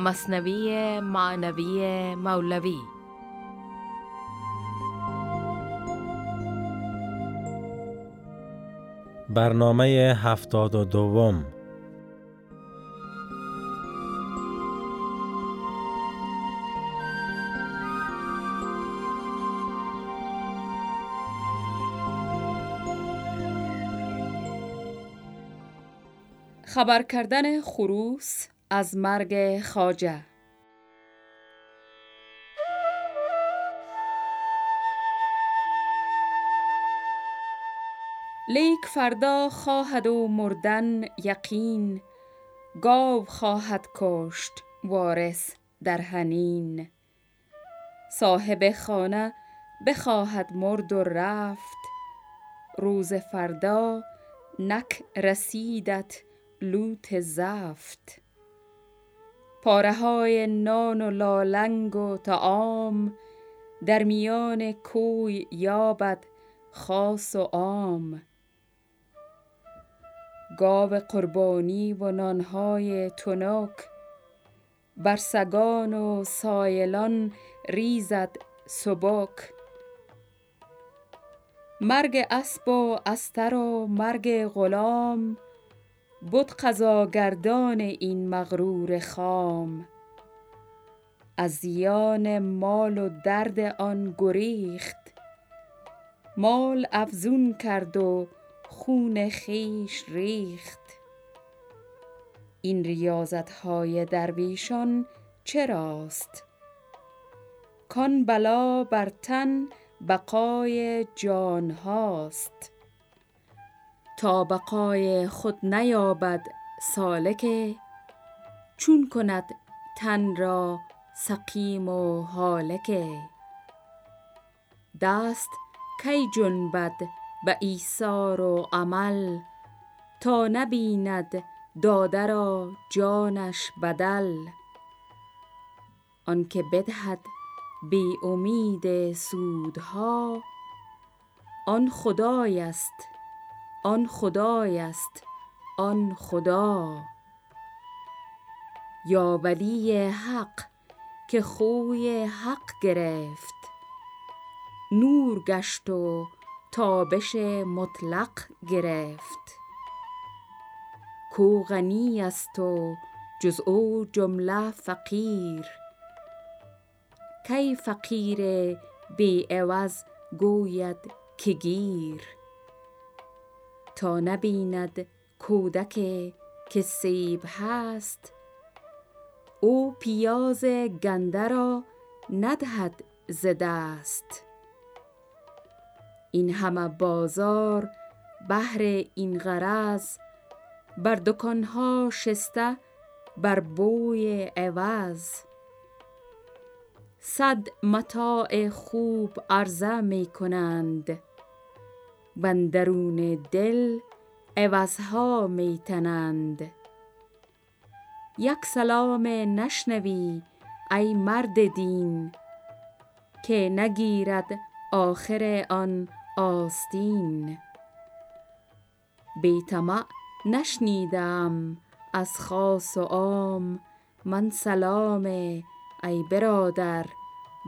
مصنوی معنوی مولوی. برنامه هفتاد و دوم. خبر کردن خروس از مرگ خاجه لیک فردا خواهد و مردن یقین گاو خواهد کشت وارث در هنین صاحب خانه بخواهد مرد و رفت روز فردا نک رسیدت لوت زفت. پاره های نان و لالنگ و تعام در میان کوی یابد خاص و عام. گاو قربانی و نانهای تنک بر سگان و سایلان ریزد سبک. مرگ اسب و استر و مرگ غلام بد قضاگردان این مغرور خام. از زیان مال و درد آن گریخت. مال افزون کرد و خون خویش ریخت. این ریاضت های درویشان چراست؟ کان بلا بر تن بقای جان هاست تا بقای خود نیابد سالک چون کند تن را سقیم و هالک. دست کی جنبد به ایثار و عمل تا نبیند داده را جانش بدل. آنکه بدهد بی امید سودها آن خدای است آن خدای است آن خدا. یا ولی حق که خوی حق گرفت. نور گشت و تابش مطلق گرفت. کو غنی است و جز او جمله فقیر. کی فقیر بی عوض گوید که گیر. تا نبیند کودک که سیب هست. او پیاز گنده را ندهد ز دست. این همه بازار بهر این غرض بر دکانها شسته بر بوی عوض. صد متاع خوب عرضه می کنند وندرون دل عوضها می تنند یک سلام نشنوی ای مرد دین که نگیرد آخر آن آستین. بی طمع نشنیدم از خاص و عام من سلام ای برادر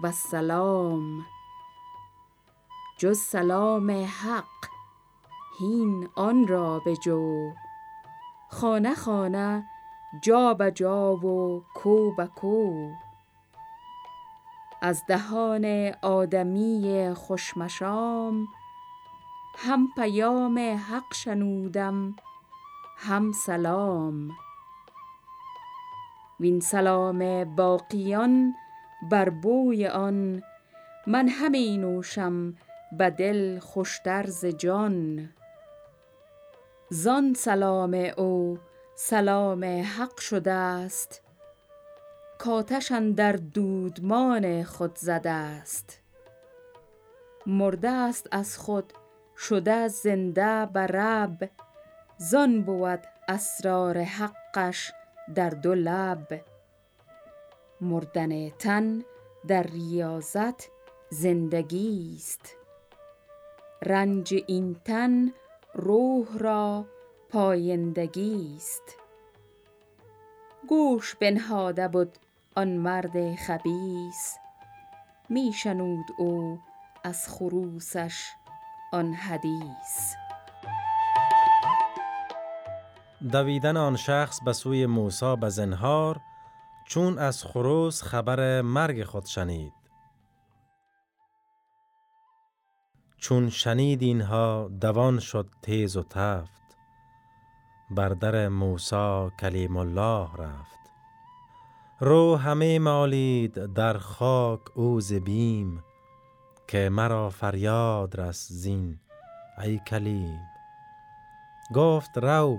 والسلام جز سلام حق هین آن را بجو خانه خانه جا به جا و کو به کو. از دهان آدمی خوش مشام هم پیام حق شنودم هم سلام. وین سلام باقیان بر بوی آن من همی نوشم به دل خوشتر ز جان. زان سلام او سلام حق شده است کآتش اندر دودمان خود زده است. مرده است از خود شده زنده به رب. زان بود اسرار حقش در دو لب. مردن تن در ریاضت زندگی است. رنج این تن روح را پایندگی است گوش بنهاده بود آن مرد خبیس میشنود او از خروسش آن حدیث. دویدن آن شخص به سوی موسی به زنهار چون از خروس خبر مرگ خود شنید. چون شنید اینها دوان شد تیز و تفت بر در موسی کلیم الله رفت. رو همه مالید در خاک او بیم که مرا فریاد رس زین ای کلیم. گفت رو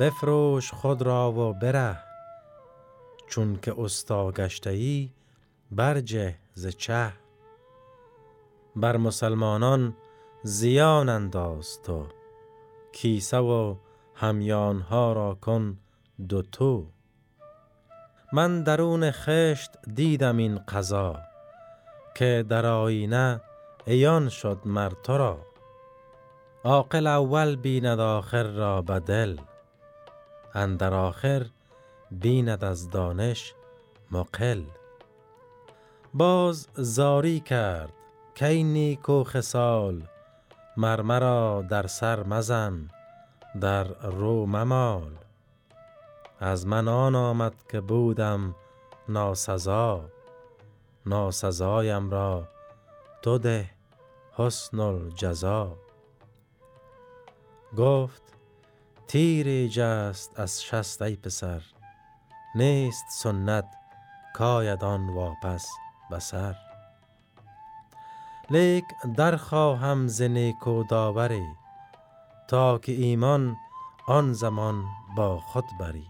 بفروش خود را و بره چون که استا گشته ای برجه ز چه. بر مسلمانان زیان انداز تو. کیسه و همیانها را کن دو تو. من درون خشت دیدم این قضا که در آینه ایان شد مر تو را. عاقل اول بیند آخر را بدل اندر آخر بیند از دانش مقل. باز زاری کرد کی نیکو خسال مرمرا در سر مزن در رو ممال. از من آن آمد که بودم ناسزا ناسزایم را تو ده حسن الجزا. گفت تیری جست از شست ای پسر نیست سنت کاید آن واپس بسر. لیک در خواهم ز نیکو داوری تا که ایمان آن زمان با خود بری.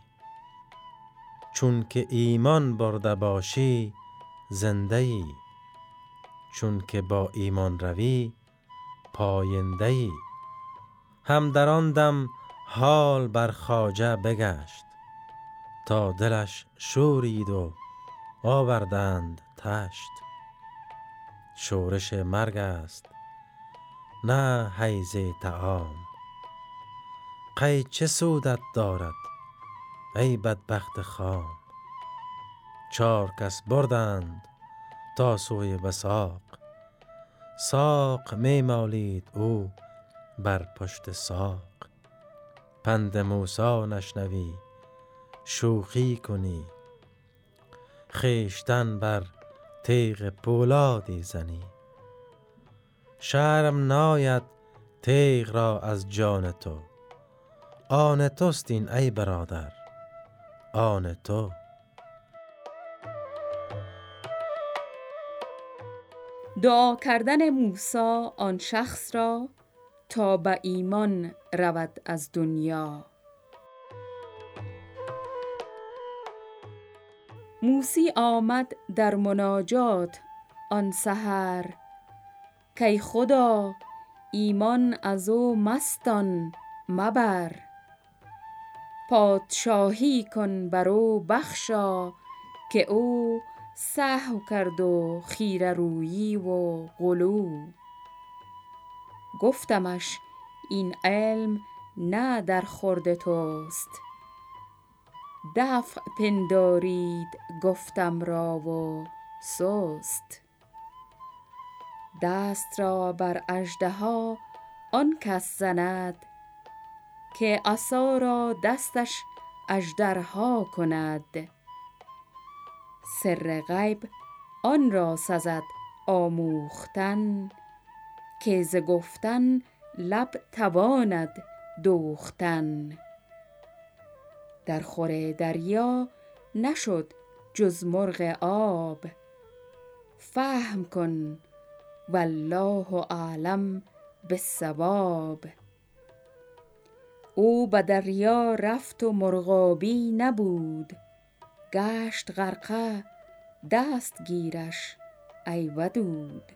چون که ایمان برده باشی زنده ای چون که با ایمان روی پاینده ای. هم در آن دم حال بر خواجه بگشت تا دلش شورید و آوردند تشت. شورش مرگ است. نه حیز تعام قی چه سودت دارد ای بدبخت خام؟ چار کس بردند تا سوی بساق ساق می مالید او بر پشت ساق. پند موسی نشنوی شوخی کنی. خیشتن بر تیغ پولادی زنی. شرم ناید تیغ را از جان تو. آن توست این ای برادر آن تو. دعا کردن موسی آن شخص را تا به ایمان رود از دنیا. موسی آمد در مناجات آن سحر. کی خدا ایمان از او مستان مبر. پادشاهی کن بر او بخشا که او سهو کرد و خیره رویی و غلو. گفتمش این علم نه در خورد توست. دفع پندارید گفتم را و سست. دست را بر اژدها آن کس زند که عصا را دستش اژدرها کند. سر غیب آن را سزد آموختن که ز گفتن لب تواند دوختن. در خور دریا نشد جز مرغ آب. فهم کن والله اعلم بالصواب. او به دریا رفت و مرغابی نبود. گشت غرقه دست گیرش ای ودود.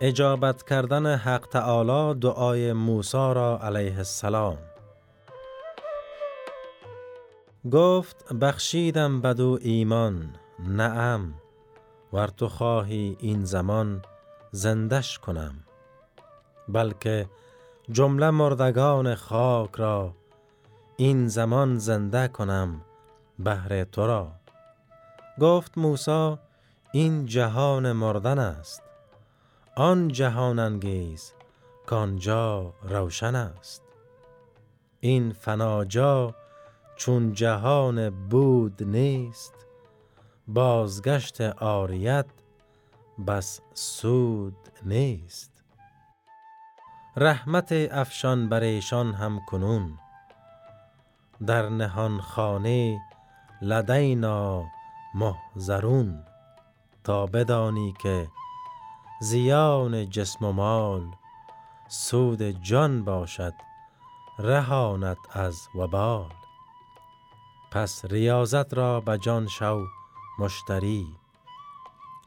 اجابت کردن حق تعالی دعای موسی را علیه السلام. گفت بخشیدم بدو ایمان نعم ور تو خواهی این زمان زندش کنم. بلکه جمله مردگان خاک را این زمان زنده کنم بهر تو را. گفت موسی این جهان مردن است. آن جهان انگیز کانجا روشن است. این فناجا چون جهان بود نیست بازگشت آریت بس سود نیست. رحمت افشان بر ایشان هم کنون در نهان خانه لدینا محضرون. تا بدانی که زیان جسم و مال سود جان باشد رهانت از وبال. پس ریاضت را به جان شو مشتری.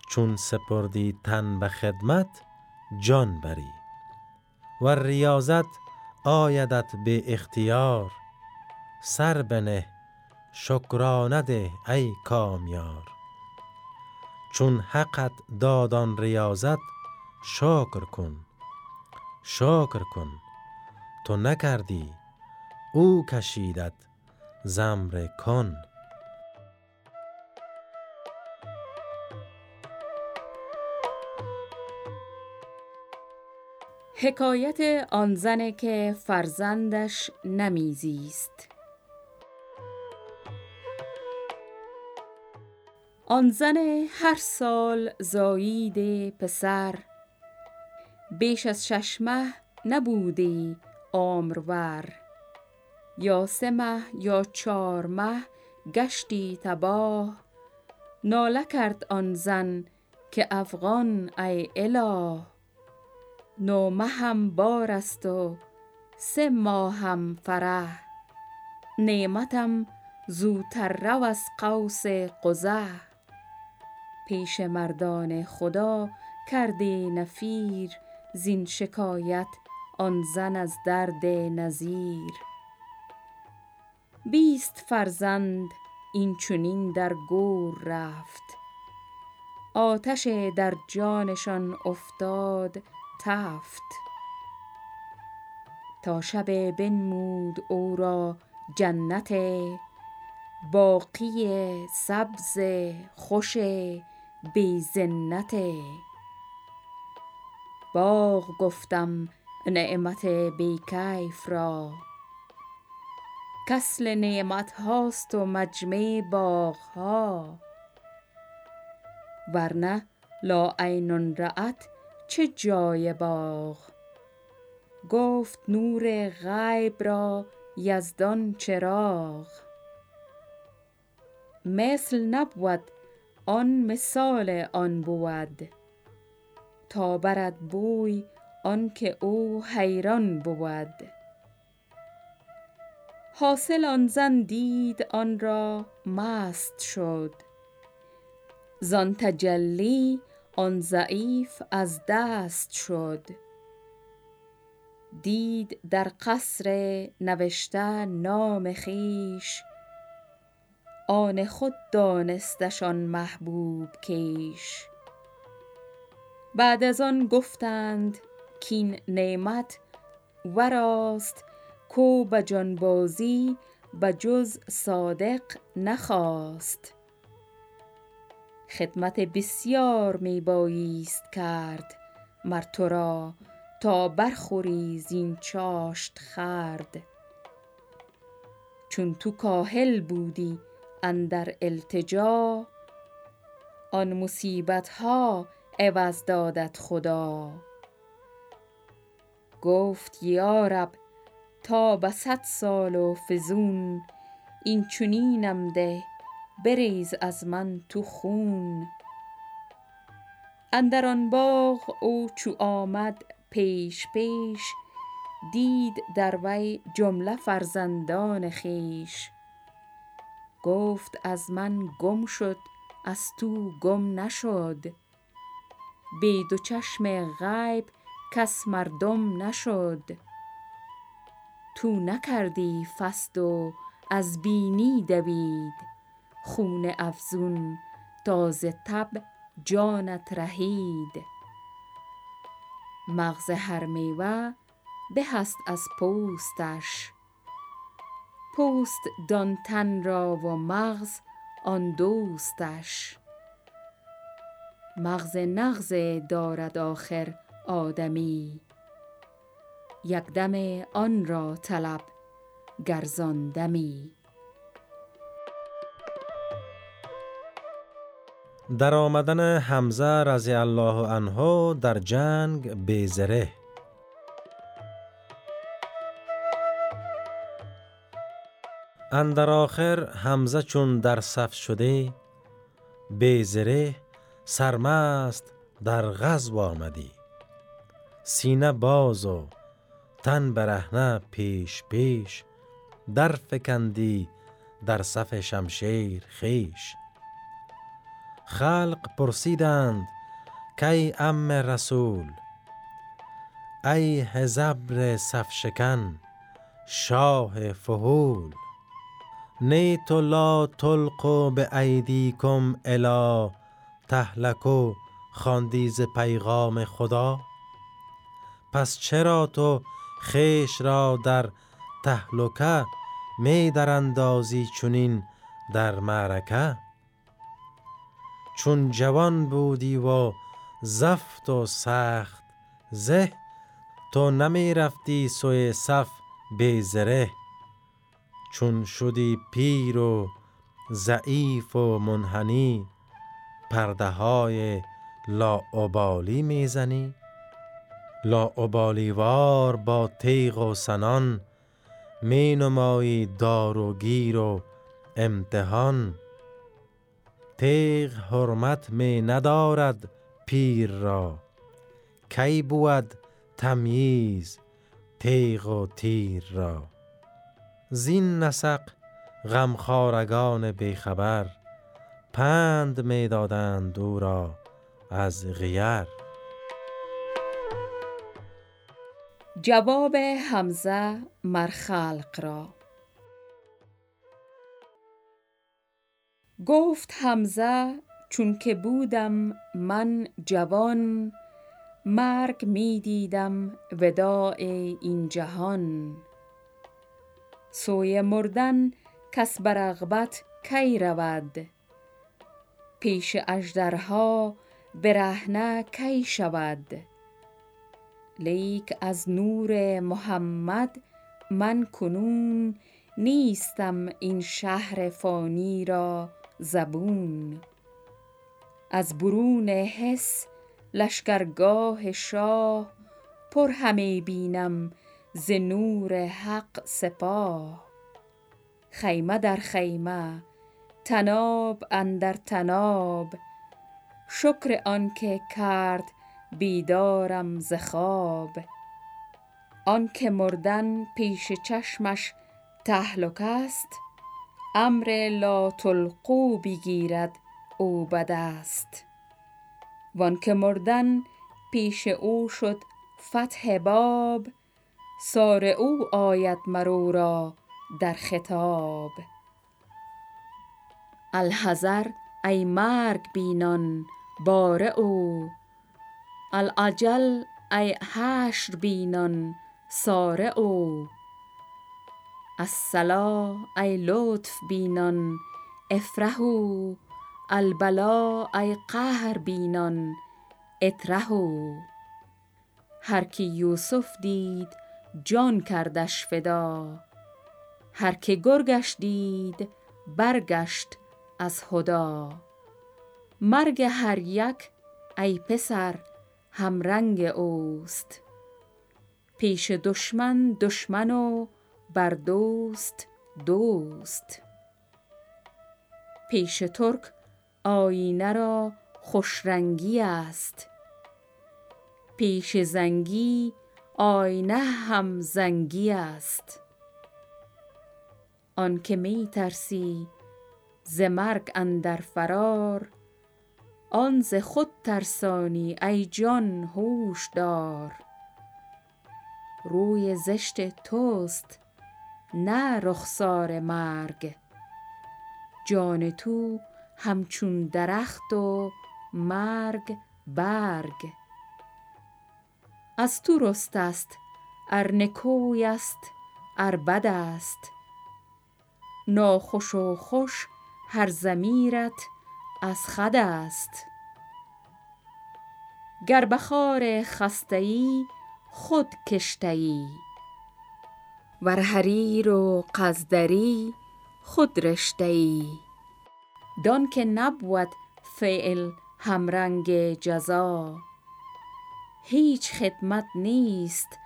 چون سپردی تن به خدمت جان بری. و ریاضت آیدت به اختیار. سر بنه شکرانه ده ای کامیار. چون حقت دادان ریاضت شکر کن. شکر کن. تو نکردی او کشیدت. زمر کن حکایت آن زن که فرزندش نمیزیست. آن زن هر سال زایید پسر. بیش از شش ماه نبودی عمرور. یا سه ماه یا چار ماه گشتی تباه ناله کرد آن زن که افغان ای اله. نو مهم بار است و سه ماهم فرح. نعمتم زوتر رو از قوس قزح. پیش مردان خدا کرده نفیر زین شکایت آن زن از درد نذیر بیست فرزند این چنین در گور رفت. آتش در جانشان افتاد تفت. تا شب بنمود او را جنت باقی سبز خوش بی زنت. باغ گفتم نعمت بی کیف را. کاصل نعمت هاست و مجمع باغ ها ورنه لا عین رأت چه جای باغ. گفت نور غیب را یزدان چراغ. مثل نبود آن مثال آن بود. تا برد بوی آنک او حیران بود. حاصل آن زن دید آن را مست شد. زان تجلی آن ضعیف از دست شد. دید در قصر نوشته نام خویش آن خود دانستش آن محبوب کیش. بعد از آن گفتند کاین نعمت وراست کو به جانبازی به جز صادق نخواست. خدمت بسیار می بایست کرد مر تو را تا برخوری زین چاشت خورد چون تو کاهل بودی اندر التجا آن مصیبت ها عوض دادت خدا. گفت یا رب تا به صد سال و فزون این چنینم ده بریز از من تو خون. اندر آن باغ او چو آمد پیش پیش دید در وی جمله فرزندان خویش. گفت از من گم شد از تو گم نشد. بی دو چشم غیب کس مردم نشد. تو نکردی فسد و از بینی دوید. خون افزون تا ز تب جانت رهید. مغز هر میوه به است از پوستش. پوست دان تن را و مغز آن دوستش. مغز نغز دارد آخر آدمی. یک دم آن را طلب گرزاندمی در آمدن حمزه رضی الله عنه در جنگ بیزره. اندر آخر حمزه چون در صف شده بیزره سرمست در غزو آمدی. سینه باز و تن برهنه پیش پیش در فکندی در صف شمشیر خیش. خلق پرسیدند کی ام رسول؟ ای هزبر صفشکن شاه فهول نیت لا تلقوا به ایدیکم الی تهلکو خواندی ز پیغام خدا؟ پس چرا تو خیش را در تهلکه می در اندازی چونین در معرکه؟ چون جوان بودی و زفت و سخت زه تو نمی رفتی سوی صف بی زره. چون شدی پیر و ضعیف و منحنی پرده های لاعبالی می‌زنی لاعبالیوار با تیغ و سنان می نمایی دار و گیر و امتحان. تیغ حرمت می ندارد پیر را کی بود تمییز تیغ و تیر را؟ زین نسق غمخوارگان بیخبر پند می دادند او را از غیر. جواب حمزه مر خلق را. گفت حمزه چون که بودم من جوان مرگ می دیدم وداع این جهان. سوی مردن کس به رغبت کی رود؟ پیش اژدرها برهنه کی شود؟ لیک از نور محمد من کنون نیستم این شهر فانی را زبون. از برون حس لشکرگاه شاه پر همی بینم ز نور حق سپاه. خیمه در خیمه طناب اندر طناب شکر آنکه کرد بیدارم ز خواب. آنکه مردن پیش چشمش تهلک است امر لا تلقوا بگیرد او به دست وانکه مردن پیش او شد فتح باب سار او آید مر او را در خطاب. الحذر ای مرگ بینان بار او العجل ای حشر بینان سار او الصلا ای لطف بینان افرحوا البلا ای قهر بینان اطرحوا هر که یوسف دید جان کردش فدا هر که گرگش دید برگشت از هدی مرگ هر یک ای پسر همرنگ اوست. پیش دشمن دشمن و بر دوست دوست. پیش ترک آیینه را خوشرنگی است. پیش زنگی آینه هم زنگی است. آنکه می ترسی ز مرگ اندر فرار آن ز خود ترسانی ای جان هوش دار. روی زشت توست نه رخسار مرگ. جان تو همچون درخت و مرگ برگ. از تو رسته ست ار نکوی است ار بد است. ناخوش و خوش هر زمیرت از خد است. گر بخار خسته ای خود کشته ای ور حریر و قصدری خود رشته ای دان که نبود فعل همرنگ جزا. هیچ خدمت نیست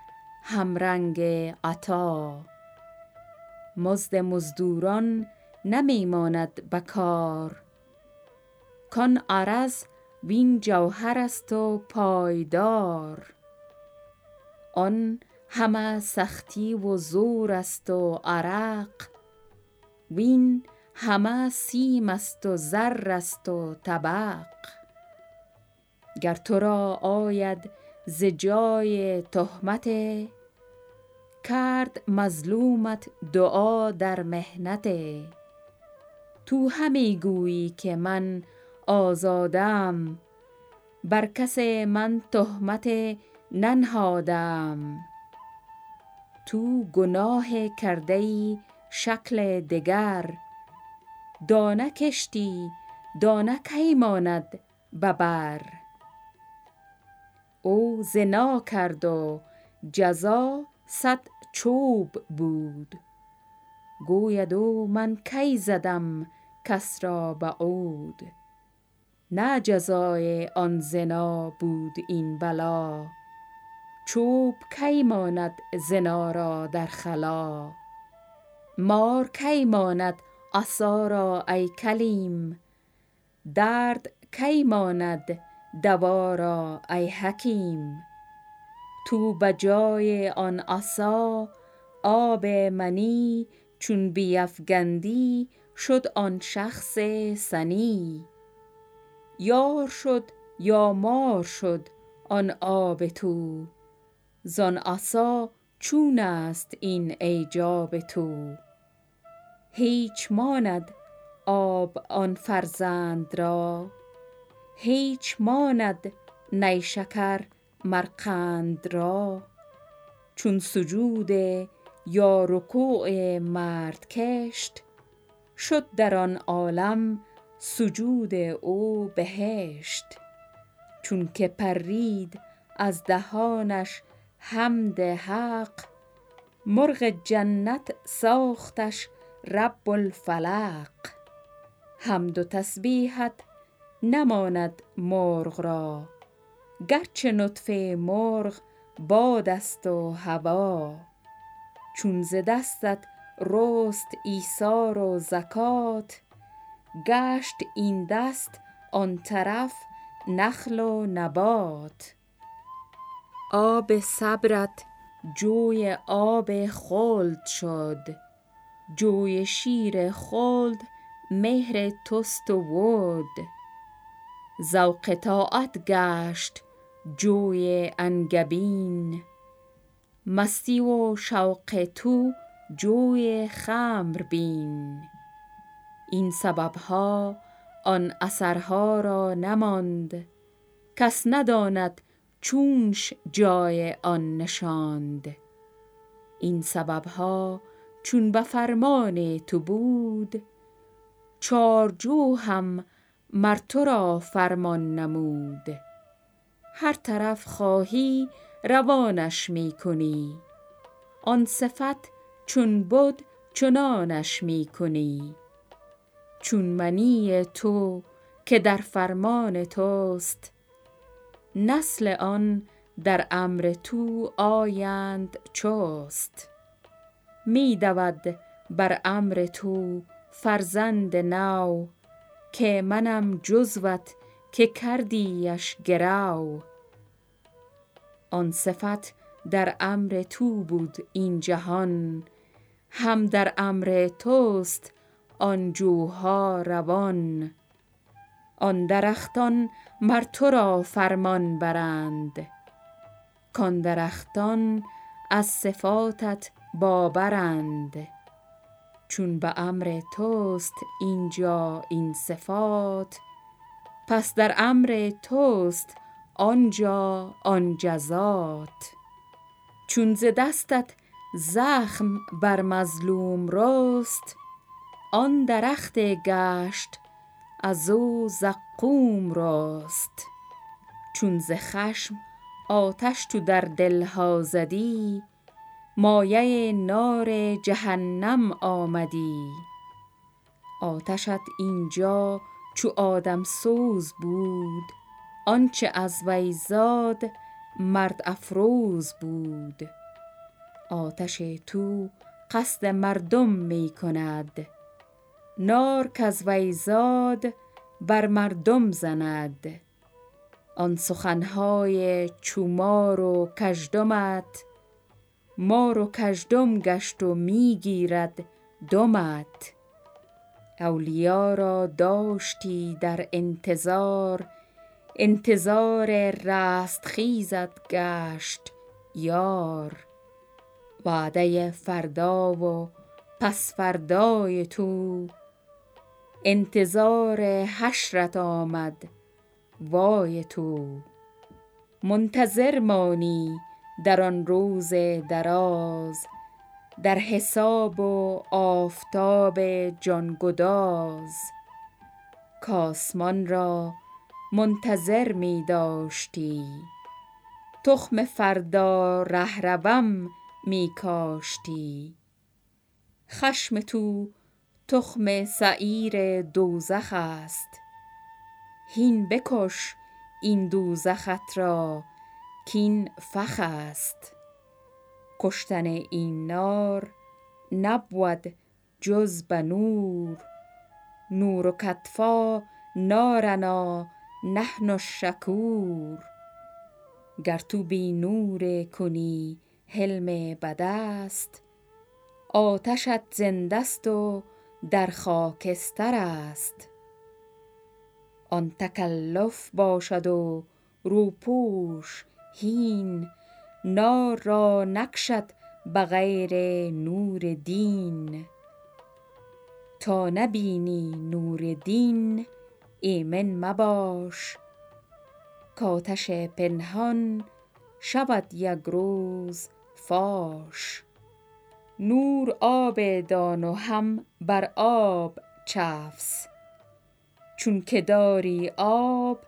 همرنگ عطا. مزد مزدوران نمی ماند به کار کان عرض وین جوهر است و پایدار. آن همه سختی و زور است و عرق وین همه سیم است و زر است و طبق. گر تو را آید ز جای تهمت کرد مظلومت دعا در محنت. تو همی گویی که من آزادم. بر کس من تهمت ننهادم. تو گناه کرده شکل دگر. دانه کشتی دانه کی ماند به بر او زنا کرد و جزا صد چوب بود. گوید او من کی زدم کس را به عود نه جزای آن زنا بود این بلا. چوب کی ماند زنا را در خلا؟ مار کی ماند عصا را ای کلیم؟ درد کی ماند دوا را ای حکیم؟ تو به جای آن عصا آب منی چون بیفگندی شد آن شخص سنی. یار شد یا مار شد آن آب تو. زان عصا چون است این ایجاب تو. هیچ ماند آب آن فرزند را. هیچ ماند نیشکر مر قند را. چون سجود یا رکوع مرد کشت شد در آن عالم سجود او بهشت چون که پرید از دهانش حمد حق. مرغ جنت ساختش رب الفلق. حمد و تسبیحت نماند مرغ را گرچه نطفه مرغ باد است و هوا. چون ز دستت رست ایثار و زکات گشت این دست آن طرف نخل و نبات. آب صبرت جوی آب خلد شد. جوی شیر خلد مهر توست و ود. ذوق طاعت گشت جوی انگبین. مستی و شوق تو جوی خمر بین. این سببها آن اثرها را نماند. کس نداند چونش جای آن نشاند. این سببها چون به فرمان تو بود چارجو هم مر تو را فرمان نمود. هر طرف خواهی روانش می کنی آن صفت چون بد چنانش می کنی چون منی تو که در فرمان توست. نسل آن در امر تو آیند چست. می دود بر امر تو فرزند نو که منم جزوت که کردیش گرو آن صفت در امر تو بود این جهان هم در امر توست آن جوها روان. آن درختان مر تو را فرمان برند. کان درختان از صفاتت باورند. چون به امر توست اینجا این صفات پس در امر توست آنجا آن جزات. چون ز دستت زخم بر مظلوم رست آن درخت گشت از او زقوم راست. چون ز خشم آتش تو در دلها زدی مایه نار جهنم آمدی. آتشت اینجا چو آدم سوز بود آنچه از وی زاد مرد افروز بود. آتش تو قصد مردم می کند. نار کز وی زاد بر مردم زند. آن سخنهای چو مار و کژدمت مار و کژدم گشت و می گیرد دمت. اولیا را داشتی در انتظار انتظار رستخیزت گشت یار. وعده فردا و پس فردای تو انتظار حشرت آمد. وای تو! منتظر مانی در آن روز دراز در حساب و آفتاب جانگداز. کآسمان را منتظر می داشتی. تخم فردا رهروم می کاشتی. خشم تو تخم سعیر دوزخ است. هین بکش این دوزخت را کاین فخ است. کشتن این نار نبود جز به نور. نور کتفی نارنا نحن الشکور. گر تو بی نور کنی حلم بد است آتشت زنده ست و در خاکستر است. آن تکلف باشد و روپوش هین نار را نکشد به غیر نور دین. تا نبینی نور دین ایمن مباش. کآتش پنهان شود یک روز فاش. نور آب دان و هم بر آب چفس. چونک داری آب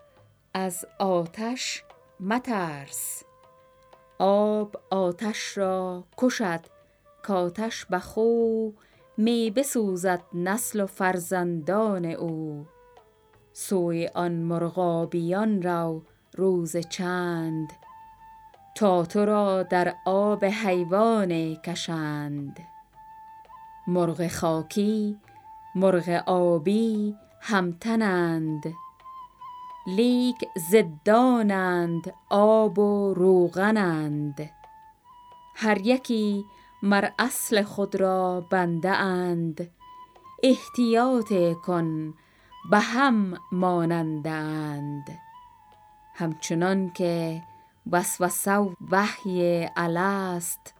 از آتش مترس. آب آتش را کشد کآتش به خو می بسوزد نسل و فرزندان او. سوی آن مرغابیان رو روز چند تا تو را در آب حیوان کشند. مرغ خاکی مرغ آبی همتنند. لیک ضدانند آب و روغنند. هر یکی مر اصل خود را بنده اند. احتیاط کن به هم ماننده اند. همچنانک وسوسه و وحی الست.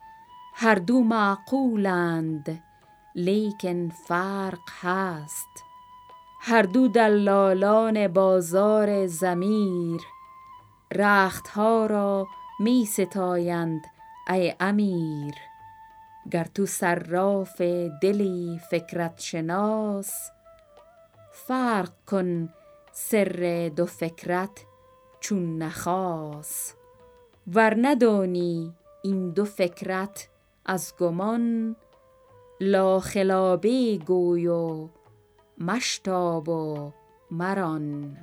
هر دو معقولند لیکن فرق هست. هر دو دلالان بازار ضمیر. رختها را می ستایند ای امیر. گر تو صراف دلی فکرت شناس فرق کن سر دو فکرت چون نخاس ور ندانی این دو فکرت از گمان لاخلابه گوی و مشتاب و مران.